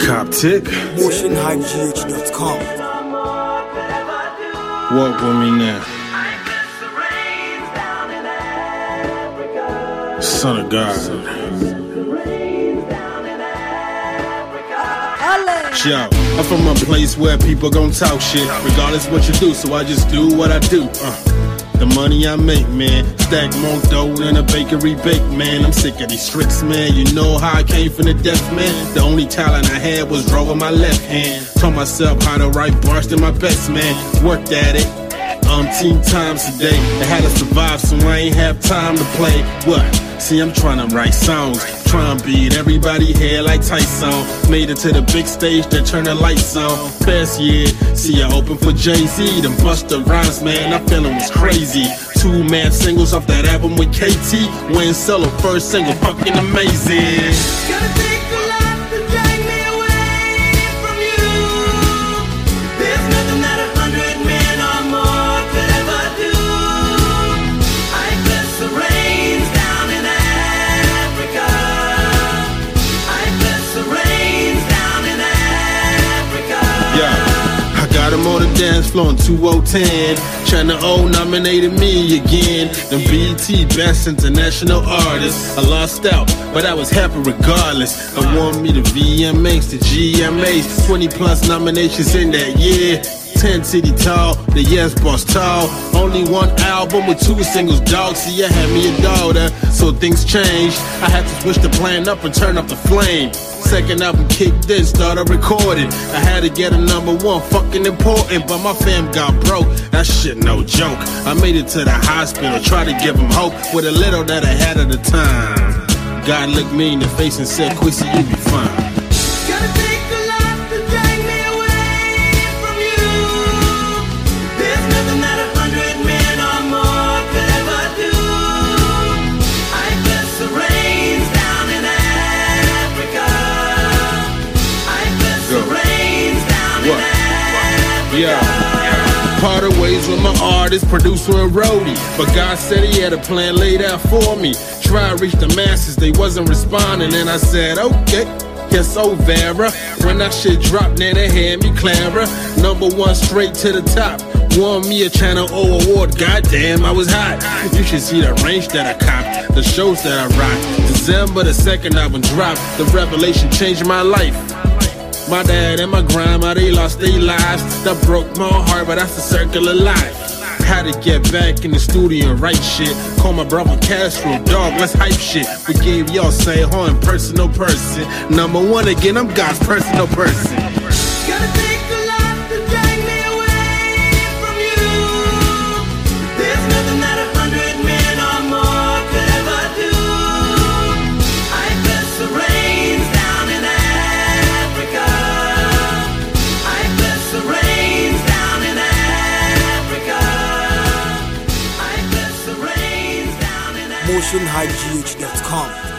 Coptic. MotionHypeGH.com. Walk with me now. Son of God. Yo, I'm from a place where people gon' talk shit, regardless what you do. So I just do what I do. Uh. The money I make, man, stack more dough than a bakery bake, man. I'm sick of these tricks, man. You know how I came from the death, man. The only talent I had was drawing my left hand. Taught myself how to write bars to my best, man. Worked at it umpteen times a day. I had to survive, so I ain't have time to play. What? See, I'm trying to write songs, trying to beat everybody here like Tyson. Made it to the big stage that turned the lights on. Best year, see, I opened for Jay Z, then Busta Rhymes, man. I feeling was crazy. Two man singles off that album with KT. Win solo first single, fucking amazing. In 2010. Channel O nominated me again. The BET Best International Artist. I lost out, but I was happy regardless. I won me the VMAs, the GMAs. 20 plus nominations in that year. 10 city tall, the yes boss tall. Only one album with two singles, dog. See, I had me a daughter, so things changed. I had to switch the plan up and turn up the flame. Second album kicked in, started recording. I had to get a number one, fucking important, but my fam got broke. That shit no joke. I made it to the hospital, tried to give them hope with a little that I had at the time. God looked me in the face and said, Quissy, you be fine. Parted ways with my artist, producer, and roadie. But God said He had a plan laid out for me. Try reach the masses, they wasn't responding, and I said, okay. Yes, so Vera. When that shit dropped, then they had me clever. Number one, straight to the top. Won me a Channel O award. Goddamn, I was hot. You should see the range that I copped, the shows that I rock. December the second album dropped. The revelation changed my life. My dad and my grandma, they lost their lives. That broke my heart, but that's the circle of life. Had to get back in the studio and write shit. Call my brother Castro, dog, let's hype shit. We gave y'all say horn, personal person. Number one again, I'm God's personal person. I